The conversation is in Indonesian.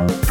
Thank